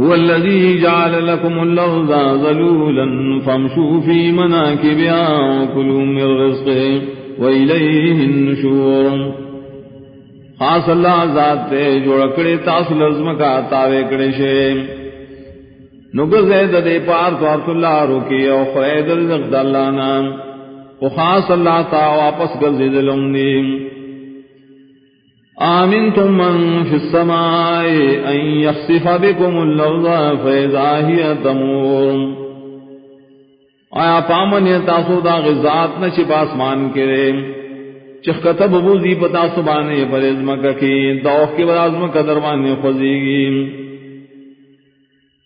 هو الذي جعل لكم الأرض ذلولا فامشوا في مناكبها وكلوا من رزقه وإليه النشور. خاص اللہ ذات تے جو رکڑے تاس لزم کا تاوے کڑے شے. نگر زید دے پار تو اللہ روکی او خید رزق دلانا و خاص اللہ تا واپس گل زید لمنیم آمنتم من في السماء أن يخسف بكم الأرض فإذا هي تمور. آیا پامن یا تاسو دا غزات نہ نشی پاسمان کرے؟ چخ کتب بوزی پتا سبانے پر ازمک کی دوخ کے بعد ازمک دروانے خوزیگی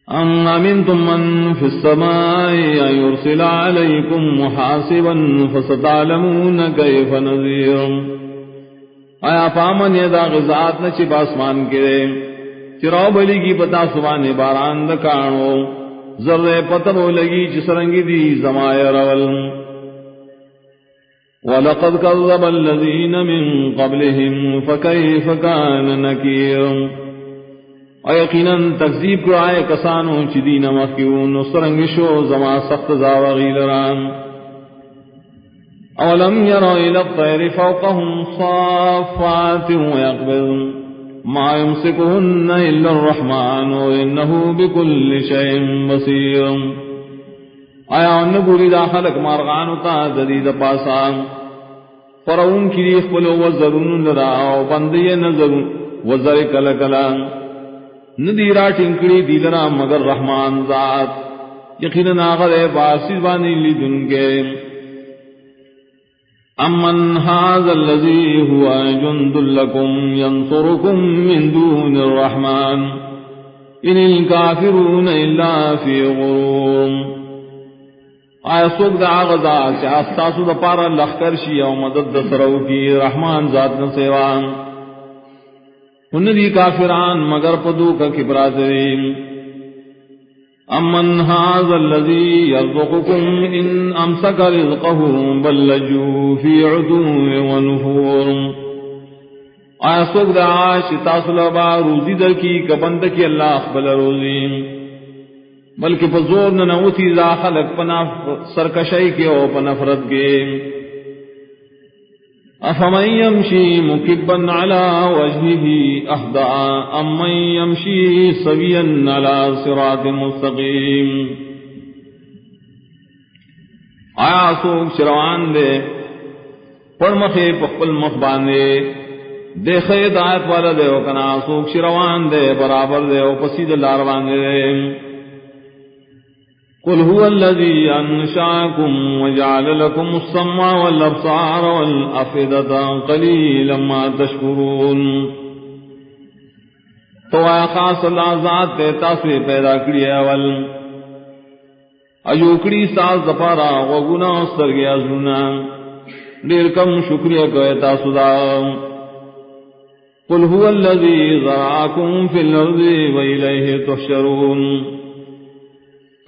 ام امنتم من في السماء ان يرسل عليكم محاسبا فستعلمون كيف نذير آیا پامن یہ دا غزات نہ چپ آسمان کرے چراؤ بلی کی پتا سبان باران دکانو ذرے پتبو لگی چسرنگی دی زمائے رول۔ وَلَقَدْ كَذَّبَ الَّذِينَ مِن قَبْلِهِمْ فَكَيْفَ كَانَ نَكِيرٌ۔ ایقیناً تکذیب کرائے کسانو چی دین مخیون سرنگشو زما سخت زاوغی لران۔ أولم يروا إلى الطير فوقهم صافات ويقبضن ما يمسكهن إلا الرحمن وإنه بكل شيء بصير. آیا ان گوری دا خلق مارغانو تا ددید پاسا فرعون کی ریخ وزرون لرا او بندی نظرون وزر کل کلا ندیرا ٹنکڑی دیلرا مگر رحمان ذات. یقینا آغر باسی بانی لی دن امن هذا الذي هو جند لكم ينصركم من دون الرحمن ان الكافرون الا في غرور آیا سوک دا آغازا چی آستاسو دا پارا لخکر شی او مدد دا سرو کی رحمان ذات نسیوان ان دی کافران مگر پدو کا کبراترین امن هذا الذي يرزقكم ان امسك رزقه بل لجوا في عدو ونفور آیا سوک دا عاش تاسل با روزی در کی کبند کی اللہ اخبل روزی۔ بلکہ پزور ننوتی ذا خلق پنا سرکشائی کے او پنفرد کے۔ افمن يمشي مكبا على وجهه اهدى ام من يمشي سويا على صراط مستقيم آیا سوک شروان دے پڑ مخے پخپل مخ باندے۔ دیکھے دایت والا دے وکنا، سوک شروان دے، برابر دے او پسید لار باندے۔ دے قل هو الذي أنشاكم وجعل لكم السمع والأبصار والأفدة قليلا ما تشكرون۔ تو آیا خاص اللہ ذات تے تاسوی پیدا کری اول۔ ایوکڑی ساز دپارا وگنا سرگی ازلنا دیر کم شکریہ کوئے تاسو دا۔ قل هو الذي ذرعاكم في الأرض وإليه تحشرون۔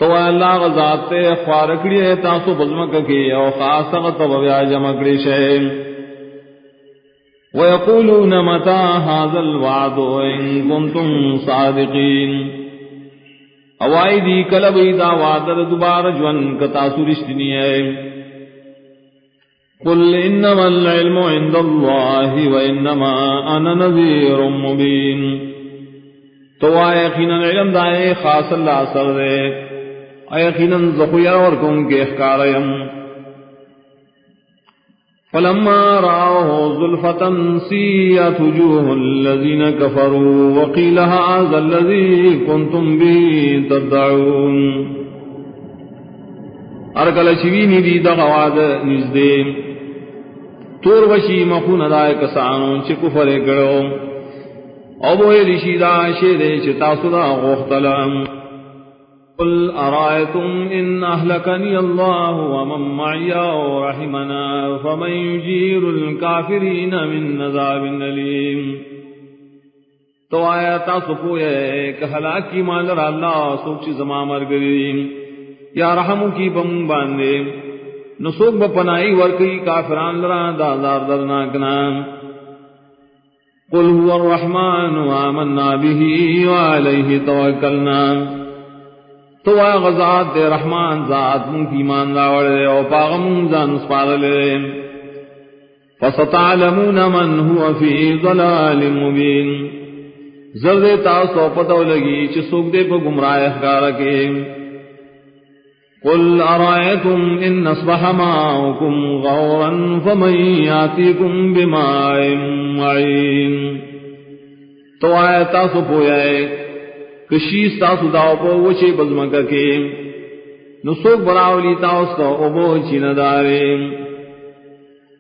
تو اللہ غزات تے خوارکڑی ہے، تاسو بزمک کی او خاص غط بیا جمکڑی شے۔ ويقولون متى هذا الوعد ان كنتم صادقين۔ اوائی دی کلب دا وعد دوبارہ جون کتا سرشتنی ہے۔ قل انما العلم عند الله وانما انا نذير مبين۔ تو آئے یقینا علم دائے خاص اللہ سر دے۔ یقیناً زخویا اور کن کے اخکاریم فلما رأوه ظلفة سيئت وجوه الذين كفروا وقيل هذا الذي كنتم به تدعون. ارکل شوینی دی دغواد نزدے تور وشی مخون دائے کسانو چی کفر کرو او بوئے لشی شیدے چی تاسو دا غختلم قل أرأيتم إن أهلكني الله ومن معي ورحمنا فمن يجير الكافرين من نذاب أليم۔ تو آیا تاسو پوئے کہ ہلاکی مال را اللہ سوک چی زما مر یا رحمو کی بم باندے۔ نسوک بپنائی ورکی کافران لرا دازار درناکنا قل هو الرحمن وآمنا به وعليه توكلنا تو غزات دے، رحمان ذات من کی مان راوڑے او پاغم زان سپارلے فستعلمون من هو في ضلال مبين زرد تاسو پتو لگی چ سوک دے پا گمراہ اخکار کے قل ارائیتم ان اصبح ماؤکم غورا فمن یاتیکم بمائم معین. تو آئے تاسو پویا کشیس تاسو داو پو وچے بزمکا کے۔ نسوک براولی تاسو ابو چین داریم